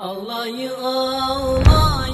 Allah'ı ağlayı